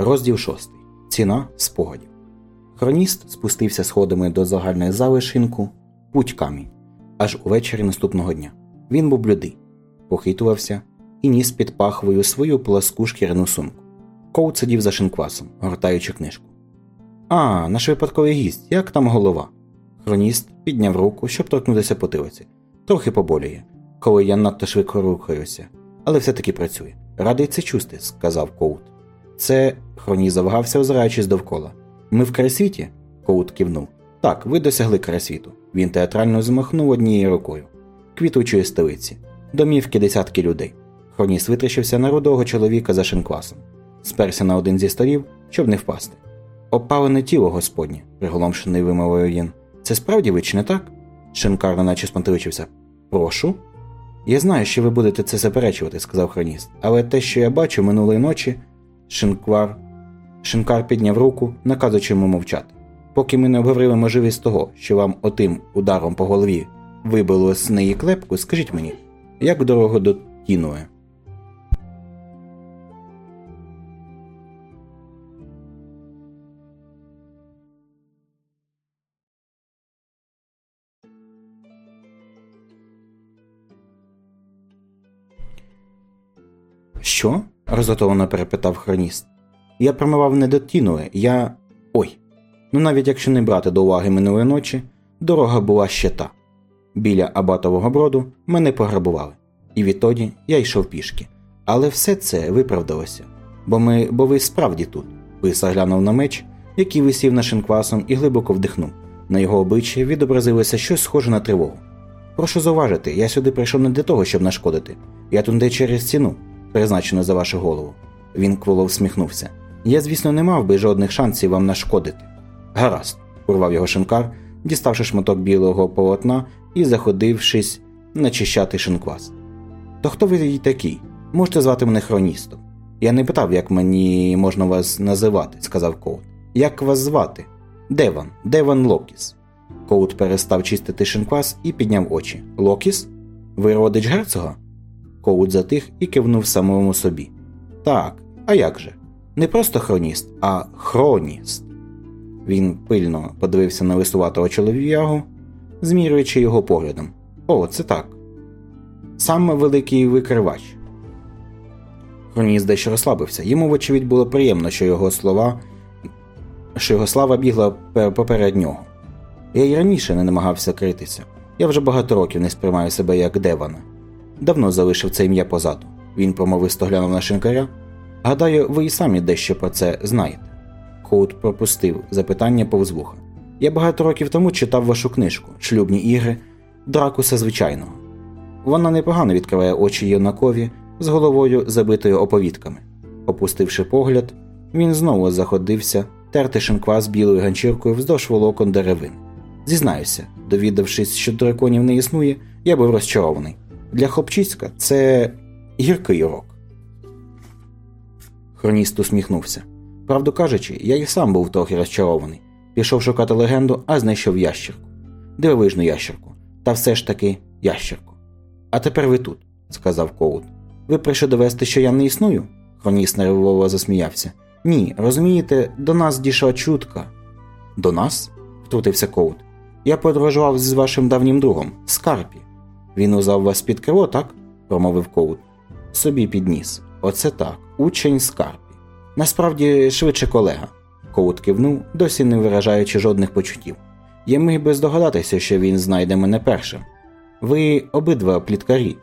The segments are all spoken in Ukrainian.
Розділ 6. Ціна спогадів. Хроніст спустився сходами до загальної зали шинку путь камінь, аж увечері наступного дня. Він був блюдий, похитувався і ніс під пахвою свою пласку шкіряну сумку. Коут сидів за шинквасом, гортаючи книжку. А, наш випадковий гість, як там голова? Хроніст підняв руку, щоб торкнутися потилиці. Трохи поболює, коли я надто швидко рухаюся, але все-таки працює. Радий це чусти, сказав Коут. Це хроні завагався, озираючись довкола. Ми в крайсвіті? Коут кивнув. Так, ви досягли крайсвіту. Він театрально змахнув однією рукою. Квітучої столиці, домівки десятки людей. Хроніс витріщився на рудого чоловіка за шинквасом, сперся на один зі столів, щоб не впасти. Опалене тіло господнє, приголомшений вимовив він. Це справді ви чи не так? Шинкар наче спантеличився. Прошу. Я знаю, що ви будете це заперечувати, сказав хроніст, але те, що я бачу минулої ночі, Шинквар. Шинкар підняв руку, наказуючи йому мовчати. Поки ми не обговорили можливість того, що вам отим ударом по голові вибило з неї клепку, скажіть мені, як дорого до Тінуе? Що? Розготовано перепитав хроніст. Я промивав не до Тінуе, я. Ой. Ну навіть якщо не брати до уваги минулої ночі, дорога була ще та. Біля Абатового броду мене пограбували, і відтоді я йшов пішки. Але все це виправдалося. Бо ми, бо ви справді тут. Писа глянув на меч, який висів на шинквасом, і глибоко вдихнув. На його обличчі відобразилося щось схоже на тривогу. Прошу зауважити, я сюди прийшов не для того, щоб нашкодити. Я тут не через ціну, призначену за вашу голову. Він кволо всміхнувся. Я, звісно, не мав би жодних шансів вам нашкодити. Гаразд, урвав його шинкар, діставши шматок білого полотна і заходившись начищати шинквас. То хто ви такий? Можете звати мене хроністом. Я не питав, як мені можна вас називати, сказав Коут. Як вас звати? Деван, Деван Локіс. Коут перестав чистити шинквас і підняв очі. Локіс? Ви родич герцога? Коут затих і кивнув самому собі. Так, а як же? Не просто хроніст, а хроніст. Він пильно подивився на лисуватого чолов'ягу, змірюючи його поглядом. О, це так. Сам великий викривач. Хроніст дещо розслабився. Йому, вочевидь, було приємно, що його слова, що його слава бігла поперед нього. Я й раніше не намагався критися. Я вже багато років не сприймаю себе як Девана. Давно залишив це ім'я позаду. Він промовисто глянув на шинкаря. Гадаю, ви і самі дещо про це знаєте. Коут пропустив запитання повз вуха. Я багато років тому читав вашу книжку Шлюбні ігри Дракуса звичайного. Вона непогано відкриває очі юнакові з головою забитою оповідками. Опустивши погляд, він знову заходився терти шинква з білою ганчіркою вздовж волокон деревин. Зізнаюся, довідавшись, що драконів не існує, я був розчарований. Для хлопчиська це гіркий урок. Хроніст усміхнувся. Правду кажучи, я й сам був трохи розчарований. Пішов шукати легенду, а знайшов ящерку. Дивовижну ящерку. Та все ж таки ящерку. А тепер ви тут, сказав Коут. Ви прийшли довести, що я не існую? Хроніст нервово засміявся. Ні, розумієте, до нас дійшла чутка. До нас? втрутився Коут. Я подорожував з вашим давнім другом, Скарпі. Він узяв вас під крило, так? промовив Коут. Собі підніс. Оце так, учень Скарпі. Насправді швидше колега. Коут кивнув, досі не виражаючи жодних почуттів. Я міг би здогадатися, що він знайде мене першим. Ви обидва пліткарі.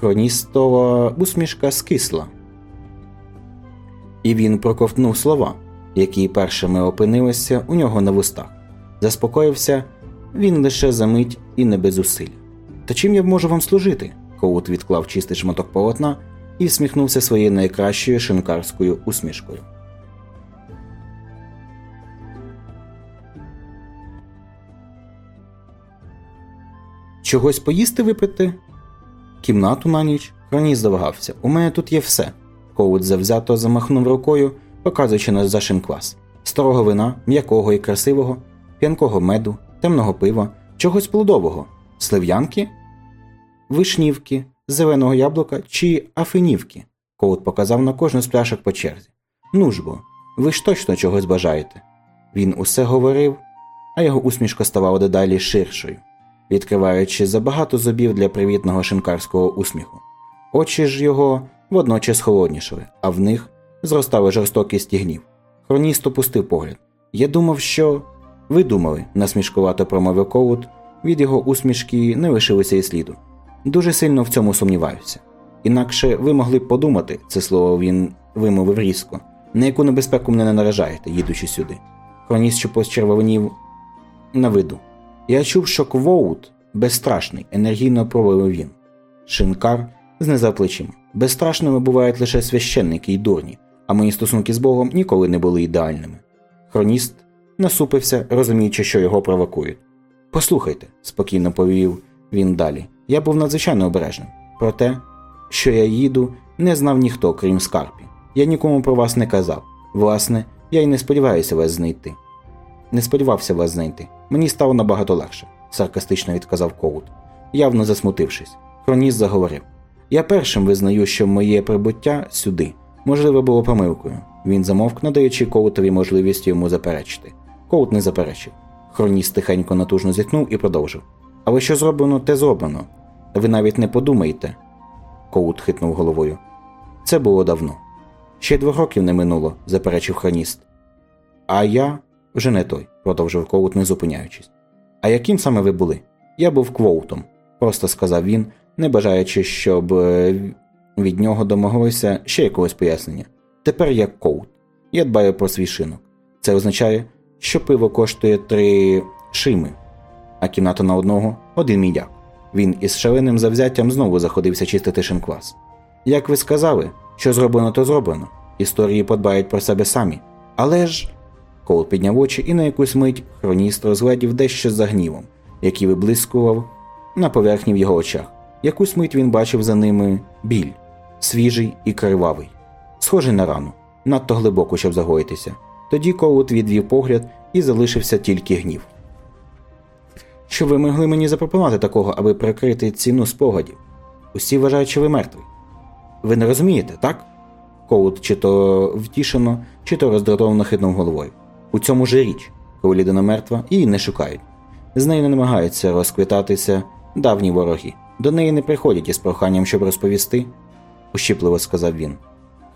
Хроністова усмішка скисла. І він проковтнув слова, які першими опинилися у нього на вустах. Заспокоївся він лише за мить і не без зусиль. Та чим я можу вам служити? Коут відклав чистий шматок полотна і всміхнувся своєю найкращою шинкарською усмішкою. Чогось поїсти випити? Кімнату на ніч? Хроніс завагався. У мене тут є все. Коут завзято замахнув рукою, показуючи на за шинквас. Старого вина, м'якого і красивого, п'янкого меду, темного пива, чогось плодового, слив'янки, вишнівки, зеленого яблука чи афинівки. Коут показав на кожну з пляшок по черзі. Ну ж бо, Ви ж точно чогось бажаєте. Він усе говорив, а його усмішка ставала дедалі ширшою, відкриваючи забагато зубів для привітного шинкарського усміху. Очі ж його водночас холоднішали, а в них зростали жорстокість і гнів. Хроніст опустив погляд. Я думав, що. Ви думали, насмішкувато промовив Коут, від його усмішки не лишилося і сліду. Дуже сильно в цьому сумніваюся. Інакше ви могли б подумати, це слово він вимовив різко, на яку небезпеку мене не наражаєте, їдучи сюди. Хроніст що почервонів на виду. Я чув, що Квоут безстрашний, енергійно провелив він. Шинкар знизав плечима. Безстрашними бувають лише священники й дурні, а мої стосунки з Богом ніколи не були ідеальними. Хроніст насупився, розуміючи, що його провокують. Послухайте, спокійно повів він далі. Я був надзвичайно обережним. Про те, що я їду, не знав ніхто, крім скарпі. Я нікому про вас не казав. Власне, я й не сподіваюся вас знайти. Не сподівався вас знайти. Мені стало набагато легше, саркастично відказав Коут, явно засмутившись. Хроніст заговорив. Я першим визнаю, що моє прибуття сюди, можливо, було помилкою. Він замовк, надаючи Коутові можливість йому заперечити. Коут не заперечив. Хроніст тихенько натужно зітхнув і продовжив. Але що зроблено, те зроблено. Ви навіть не подумаєте. Коут хитнув головою. Це було давно. Ще двох років не минуло, заперечив хроніст. А я вже не той, продовжив Коут, не зупиняючись. А яким саме ви були? Я був квоутом, просто сказав він, не бажаючи, щоб е, від нього домоглося ще якогось пояснення. Тепер я коут. Я дбаю про свій шинок. Це означає, що пиво коштує три шими, а кімната на одного один мідяк. Він із шаленим завзяттям знову заходився чистити шинквас. Як ви сказали, що зроблено, то зроблено. Історії подбають про себе самі. Але ж. Коул підняв очі і на якусь мить хроніст розглядів дещо за гнівом, який виблискував на поверхні в його очах. Якусь мить він бачив за ними біль, свіжий і кривавий, схожий на рану, надто глибоко, щоб загоїтися. Тоді Коут відвів погляд і залишився тільки гнів. Що ви могли мені запропонувати такого, аби прикрити ціну спогадів? Усі вважають, що ви мертвий. Ви не розумієте, так? Коут чи то втішено, чи то роздратовано хитнув головою. У цьому ж річ, коли людина мертва, її не шукають. З нею не намагаються розквітатися давні вороги. До неї не приходять із проханням, щоб розповісти, ущіпливо сказав він.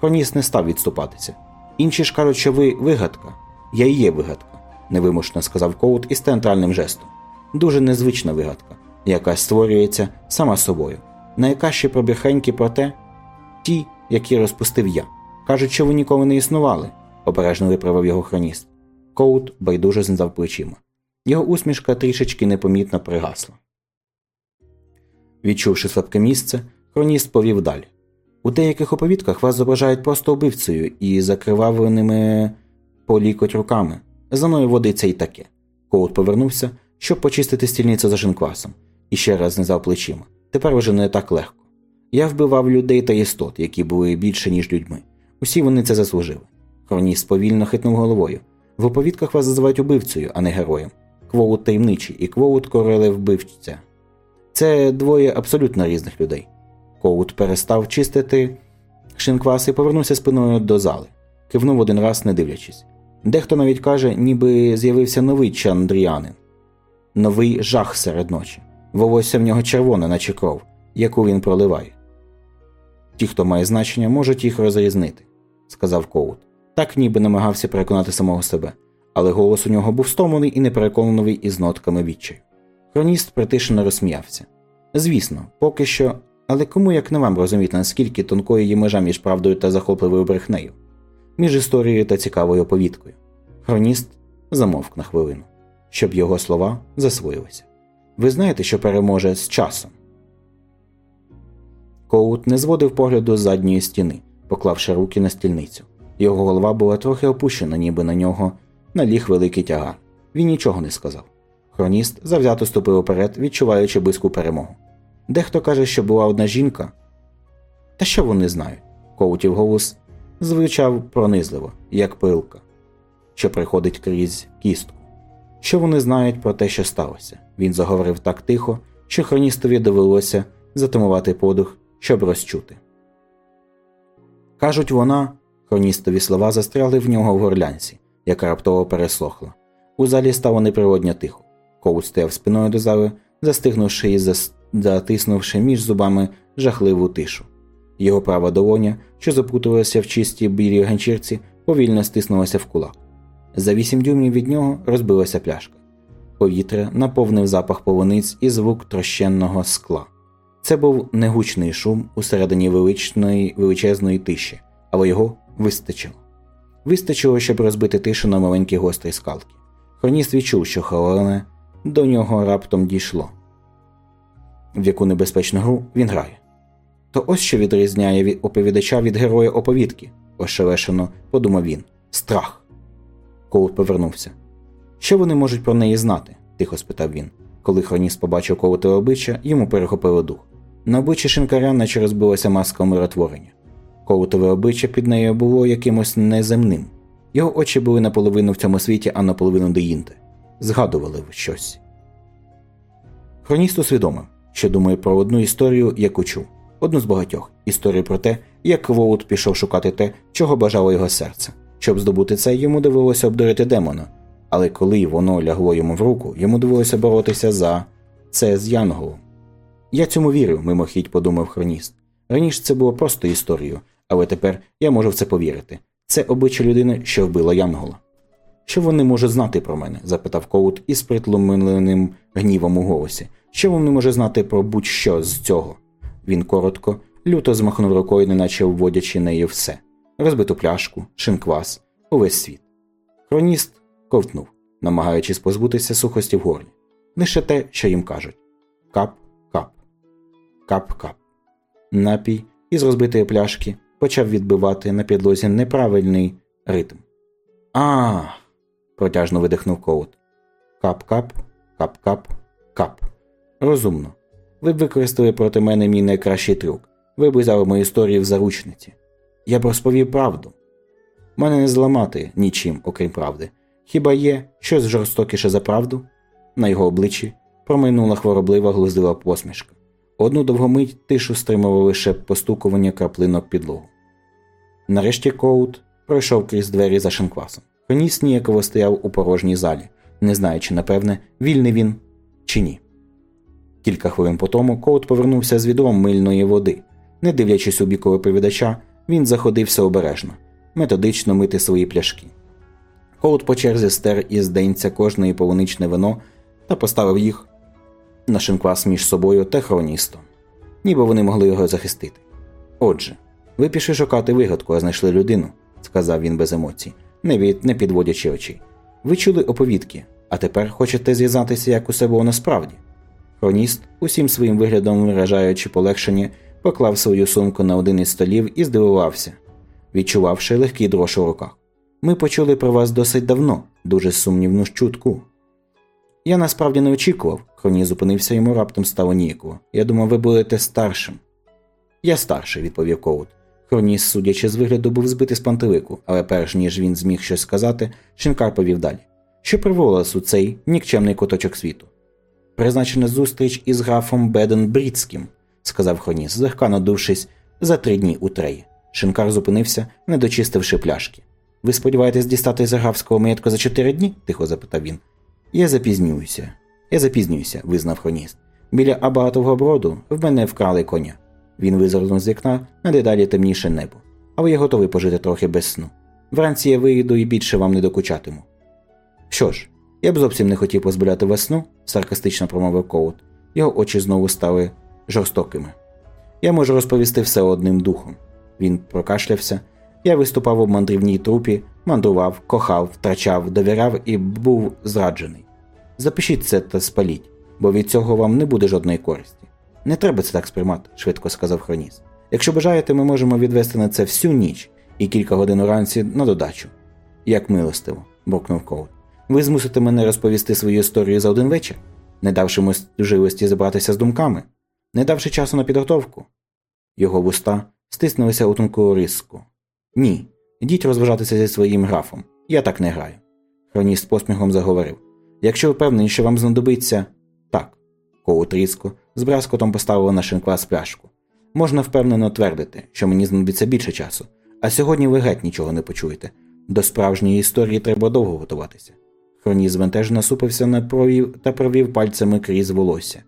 Хроніст не став відступатися. Інші ж кажуть, що ви вигадка. Я і є вигадка, невимушно сказав Коут із театральним жестом. Дуже незвична вигадка, яка створюється сама собою. Найкращі пробіхеньки про те, ті, які розпустив я. Кажуть, що ви ніколи не існували, обережно виправив його хроніст. Коут байдуже знизав плечима. Його усмішка трішечки непомітно пригасла. Відчувши слабке місце, хроніст повів далі. У деяких оповідках вас зображають просто вбивцею і закривавленими по лікоть руками. За мною водиться і таке. Коут повернувся, щоб почистити стільницю за шинквасом, і ще раз знизав плечима. Тепер уже не так легко. Я вбивав людей та істот, які були більше, ніж людьми. Усі вони це заслужили. Хроніст повільно хитнув головою. В оповідках вас називають убивцею, а не героєм. Квоут таємничий і квоут королев вбивця. Це двоє абсолютно різних людей. Коут перестав чистити шинквас і повернувся спиною до зали, кивнув один раз, не дивлячись. Дехто навіть каже, ніби з'явився новий чандріанин, новий жах серед ночі. Волосся в нього червоне, наче кров, яку він проливає. Ті, хто має значення, можуть їх розрізнити, сказав Коут. Так ніби намагався переконати самого себе, але голос у нього був стомлений і непереконаний із нотками відчаю. Хроніст притишено розсміявся. Звісно, поки що, але кому як не вам розуміти, наскільки тонкою є межа між правдою та захопливою брехнею, між історією та цікавою оповідкою. Хроніст замовк на хвилину, щоб його слова засвоїлися. Ви знаєте, що переможе з часом? Коут не зводив погляду з задньої стіни, поклавши руки на стільницю. Його голова була трохи опущена, ніби на нього наліг великий тягар. Він нічого не сказав. Хроніст завзято ступив уперед, відчуваючи близьку перемогу. Дехто каже, що була одна жінка. Та що вони знають? Коутів голос звучав пронизливо, як пилка, що приходить крізь кістку. Що вони знають про те, що сталося? Він заговорив так тихо, що хроністові довелося затимувати подух, щоб розчути. Кажуть, вона Хроністові слова застрягли в нього в горлянці, яка раптово пересохла. У залі стало неприродньо тихо. Коут стояв спиною до зали, застигнувши і затиснувши між зубами жахливу тишу. Його права долоня, що запутувалася в чистій білій ганчірці, повільно стиснулася в кулак. За вісім дюймів від нього розбилася пляшка. Повітря наповнив запах полуниць і звук трощенного скла. Це був негучний шум усередині величної, величезної тиші, але його вистачило. Вистачило, щоб розбити тишу на маленькі гострі скалки. Хроніст відчув, що халане до нього раптом дійшло. В яку небезпечну гру він грає. То ось що відрізняє оповідача від героя оповідки, ошелешено подумав він. Страх. Коут повернувся. Що вони можуть про неї знати? тихо спитав він. Коли хроніст побачив колотове обличчя, йому перехопило дух. На обличчі шинкаря наче розбилася маска умиротворення. Колотове обличчя під нею було якимось неземним. Його очі були наполовину в цьому світі, а наполовину деїнте. Згадували щось. Хроніст усвідомив, що думає про одну історію, яку чув. Одну з багатьох історію про те, як Воут пішов шукати те, чого бажало його серце. Щоб здобути це, йому довелося обдурити демона, але коли воно лягло йому в руку, йому довелося боротися за це з Янголом. Я цьому вірю, мимохідь подумав хроніст. Раніше це було просто історією, але тепер я можу в це повірити. Це обличчя людини, що вбила Янгола. Що вони можуть знати про мене? запитав Коут із притлумленим гнівом у голосі. Що вони можуть знати про будь-що з цього? Він коротко, люто змахнув рукою, неначе обводячи нею все розбиту пляшку, шинквас, увесь світ. Хроніст ковтнув, намагаючись позбутися сухості в горлі. Лише те, що їм кажуть кап, кап, кап-кап. Напій із розбитої пляшки почав відбивати на підлозі неправильний ритм. А. протяжно видихнув Коут. Кап-кап, кап-кап, кап. Розумно. Ви б використали проти мене мій найкращий трюк. Ви б взяли мою історію в заручниці. Я б розповів правду. Мене не зламати нічим, окрім правди. Хіба є щось жорстокіше за правду? На його обличчі промайнула хвороблива глузлива посмішка. Одну довгомить тишу стримувало лише постукування краплинок підлогу. Нарешті Коут пройшов крізь двері за шинквасом. Коніс ніяково стояв у порожній залі, не знаючи, напевне, вільний він чи ні. Кілька хвилин по тому Коут повернувся з відром мильної води. Не дивлячись у бік оповідача, він заходився обережно, методично мити свої пляшки. Коут по черзі стер із денця кожної полуничне вино та поставив їх на шинквас між собою та хроністом, ніби вони могли його захистити. Отже, ви пішли шукати вигадку, а знайшли людину, сказав він без емоцій, не від, не підводячи очей. Ви чули оповідки, а тепер хочете зв'язатися, як усе було насправді. Хроніст, усім своїм виглядом виражаючи полегшення, поклав свою сумку на один із столів і здивувався, відчувавши легкий дрож у руках. Ми почули про вас досить давно, дуже сумнівну чутку. Я насправді не очікував, Хроні зупинився йому раптом стало ніяково. Я думав, ви будете старшим. Я старший, відповів Коут. Хроніс, судячи з вигляду, був збитий з пантелику, але перш ніж він зміг щось сказати, Шинкар повів далі. Що привело у цей нікчемний куточок світу? Призначена зустріч із графом Беден Брідським, сказав Хроніс, злегка надувшись за три дні у треї. Шинкар зупинився, не дочистивши пляшки. Ви сподіваєтесь дістати з графського маєтку за чотири дні? тихо запитав він. Я запізнююся. Я запізнююся, визнав хроніст. Біля абатового броду в мене вкрали коня. Він визирнув з вікна на дедалі темніше небо. Але я готовий пожити трохи без сну. Вранці я вийду і більше вам не докучатиму. Що ж, я б зовсім не хотів позбавляти вас сну, саркастично промовив Коут. Його очі знову стали жорстокими. Я можу розповісти все одним духом. Він прокашлявся. Я виступав у мандрівній трупі, мандрував, кохав, втрачав, довіряв і був зраджений. Запишіть це та спаліть, бо від цього вам не буде жодної користі. Не треба це так сприймати, швидко сказав Хроніс. Якщо бажаєте, ми можемо відвести на це всю ніч і кілька годин уранці на додачу. Як милостиво, буркнув Коут. Ви змусите мене розповісти свою історію за один вечір, не давши можливості забратися з думками, не давши часу на підготовку. Його вуста стиснулися у тонку риску. Ні, йдіть розважатися зі своїм графом. Я так не граю. Хроніст посміхом заговорив. Якщо впевнені, що вам знадобиться. Так. Коут різко з браскотом поставила на шинквас пляшку. Можна впевнено твердити, що мені знадобиться більше часу, А сьогодні ви геть нічого не почуєте. До справжньої історії треба довго готуватися. Хроніс збентежно насупився на провів та провів пальцями крізь волосся.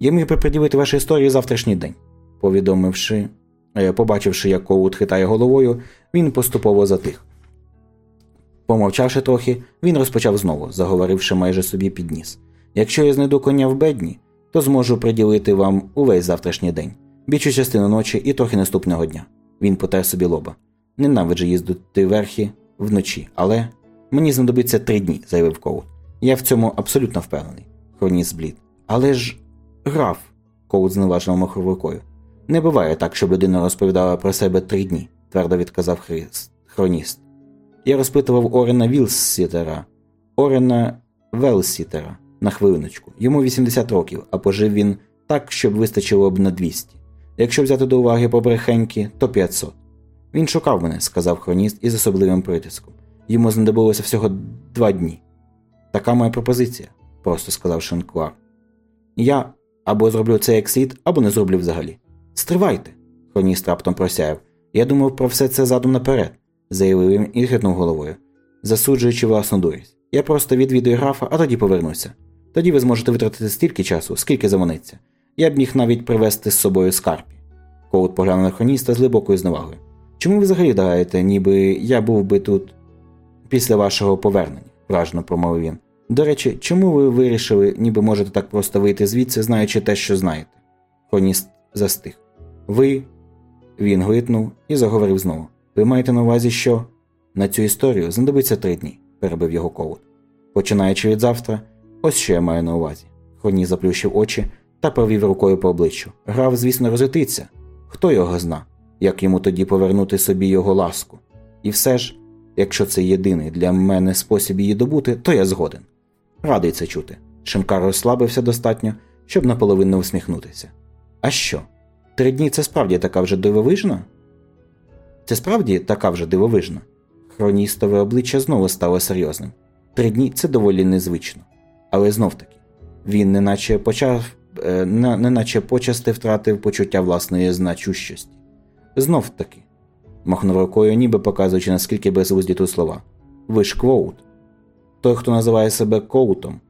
Я міг би приділити вашій історії завтрашній день. Повідомивши, е, побачивши, як Коут хитає головою, він поступово затих. Помовчавши трохи, він розпочав знову, заговоривши майже собі під ніс. Якщо я знайду коня в бедні, то зможу приділити вам увесь завтрашній день, більшу частину ночі і трохи наступного дня. Він потер собі лоба. Ненавиджу їздити верхи вночі, але мені знадобиться три дні, заявив Коут. Я в цьому абсолютно впевнений. Хроніс зблід. Але ж граф, Коут зневажно махав рукою. Не буває так, щоб людина розповідала про себе три дні, твердо відказав. Хроніст. Я розпитував Орена Вілсітера, Орена Велсітера на хвилиночку. Йому 80 років, а пожив він так, щоб вистачило б на 200. Якщо взяти до уваги побрехеньки, то 500. Він шукав мене, сказав хроніст із особливим притиском. Йому знадобилося всього два дні. Така моя пропозиція, просто сказав Шанклар. Я або зроблю це як слід, або не зроблю взагалі. Стривайте, хроніст раптом просяяв. Я думав про все це задум наперед, заявив він і хитнув головою, засуджуючи власну дурість. Я просто відвідую графа, а тоді повернуся. Тоді ви зможете витратити стільки часу, скільки заманеться. Я б міг навіть привезти з собою скарпі. Коут поглянув на хроніста з глибокою зневагою. Чому ви взагалі гадаєте, ніби я був би тут після вашого повернення? вражено промовив він. До речі, чому ви вирішили, ніби можете так просто вийти звідси, знаючи те, що знаєте? Хроніст застиг. Ви. Він глитнув і заговорив знову. Ви маєте на увазі, що на цю історію знадобиться три дні, перебив його коут. Починаючи від завтра, ось що я маю на увазі. Хроні заплющив очі та провів рукою по обличчю. Грав, звісно, розлетиться. Хто його зна, як йому тоді повернути собі його ласку? І все ж, якщо це єдиний для мене спосіб її добути, то я згоден. Радий це чути. Шимкар розслабився достатньо, щоб наполовину усміхнутися. А що? Три дні це справді така вже дивовижна? Це справді така вже дивовижна. Хроністове обличчя знову стало серйозним. Три дні це доволі незвично. Але знов таки, він неначе почав, е, неначе почасти втратив почуття власної значущості. Знов таки, махнув рукою, ніби показуючи, наскільки безглузді тут слова. Ви ж Квоут. Той, хто називає себе Коутом,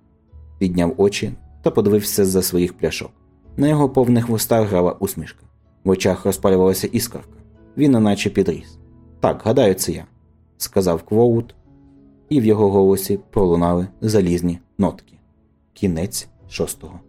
підняв очі та подивився за своїх пляшок. На його повних вустах грала усмішка. В очах розпалювалася іскорка. Він неначе підріс. Так, гадаю, це я, сказав Квоут, і в його голосі пролунали залізні нотки. Кінець шостого.